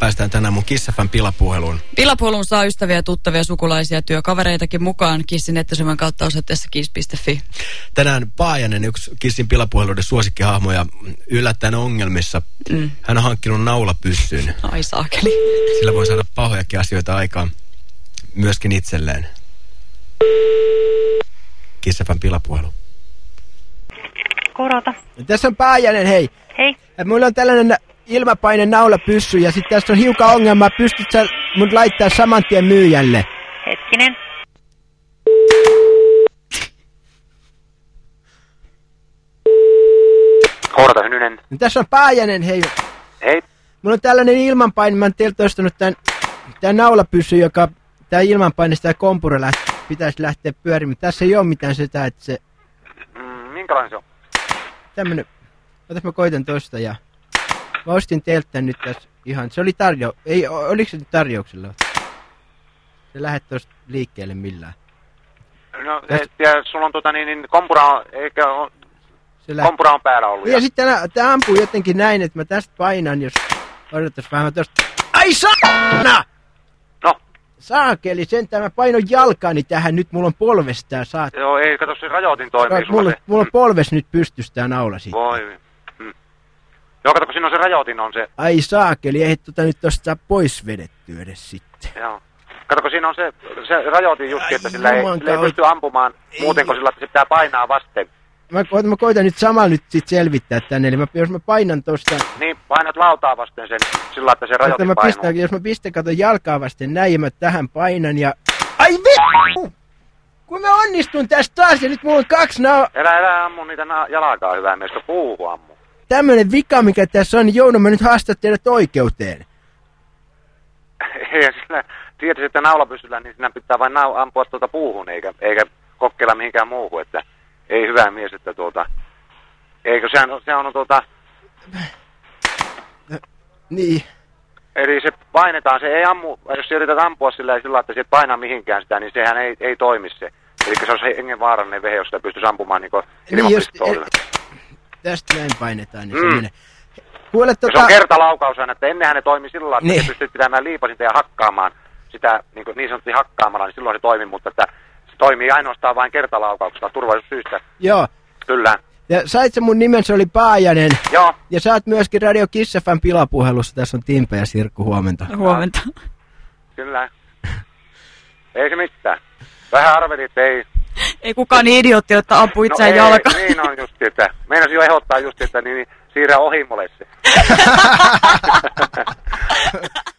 Päästään tänään mun Kissafan pilapuheluun. Pilapuhelun saa ystäviä, tuttavia, sukulaisia, työkavereitakin mukaan Kissin nettisivun kautta osoitteessa kiss.fi. Tänään Paajanen, yksi Kissin pilapuheluiden suosikkihahmoja, yllättäen ongelmissa. Mm. Hän on hankkinut naulapyssyn. Ai saakeli. Sillä voi saada pahojakin asioita aikaan myöskin itselleen. Kissafan pilapuhelu. Korota. Tässä on Paajanen, hei. Hei. Mulla on tällainen ilmapaine naulapyssy ja sitten tässä on hiukan ongelma. Pystyt sä mun laittaa saman tien myyjälle? Hetkinen. Korota Hynynen. No, tässä on Paajanen, hei. Hei. Mulla on tällainen ilmanpaine. Mä oon teiltä ostanut tän, tän naulapyssy, joka tää ilmanpaine, sitä kompura läht, pitäisi lähteä pyörimään. Tässä ei ole mitään sitä, että se Mm, minkälainen se on? tämmönen... Otas mä koitan tosta ja... Mä ostin teiltä nyt tässä ihan... Se oli tarjo... Ei, oliko se nyt tarjouksella? Se lähdet tosta liikkeelle millään. No, et, ja sulla on tota niin, niin kompura on, eikä on, Se kompura on päällä ollut. Ja sitten tää, tää ampuu jotenkin näin, että mä tästä painan, jos... Odotas vähän tosta... Ai saana! No, Saakeli, sentään mä painon jalkaani tähän, nyt mulla on polves tää saat. joo, ei, kato se rajoitin toimii sulla Mulla, mulla on polves nyt pystyssä tää naula siitä. Voi. Joo, kato, kun siinä on se rajoitin on se, Ai saakeli, ei tota nyt tosta pois vedettyä edes sitten. joo. Kato, kun siinä on se, se rajoitin just, Ai että sillä ei, sillä ei pysty ampumaan muuten kuin sillä, että se pitää painaa vasten. Mä, koitan- mä koitan nyt samalla nyt sit selvittää tänne, eli mä, jos mä painan tosta, Niin, painat lautaa vasten sen sillä, että se rajoitin mä painuu. pistän, jos mä pistän kato jalkaa vasten näin ja mä tähän painan ja... Ai vittu! Kun mä onnistun tästä taas ja nyt mulla on kaksi nao... Älä, älä ammu niitä na- jalkaa hyvää miestä, puuhu ammu. Tämmönen vika, mikä tässä on, niin joudun mä nyt haastaa teidät oikeuteen. Ei, sillä, tietysti, että naulapyssyllä, niin siinä pitää vain nau, ampua tuota puuhun, eikä, eikä kokkeilla mihinkään muuhun, että ei hyvä mies, että tuota, eikö sehän, on- se on tuota, Niin. eli se painetaan, se ei ammu, jos yrität ampua sillä sillä, että se et painaa mihinkään sitä, niin sehän ei, ei toimi se. Eli se on se hengen vaarallinen vehe, jos sitä pystyisi ampumaan niin Niin jos... Tästä näin painetaan, niin Mm. se menee. Kuule Ja se tota... on kertalaukaus aina, että ennenhän ne toimi sillä lailla, että Niin. pystyt pitämään liipasinta ja hakkaamaan sitä niin, kuin niin sanotusti hakkaamalla, niin silloin se toimi, mutta että se toimii ainoastaan vain kertalaukauksella turvallisuussyistä. Joo. Kyllä. Ja sait sä mun nimen, se oli Paajanen. Joo, Ja sä oot myöskin Radio Kissafan pilapuhelussa. Tässä on Timpe ja Sirkku, huomenta. Huomenta. kyllä. Ei se mitään. Vähän arvelit, ei. Ei kukaan niin idiootti, että ampuu itseään ei, jalkaan. Niin on just, että meinasin jo ehdottaa just, että niin, niin siirrä ohi mulle se.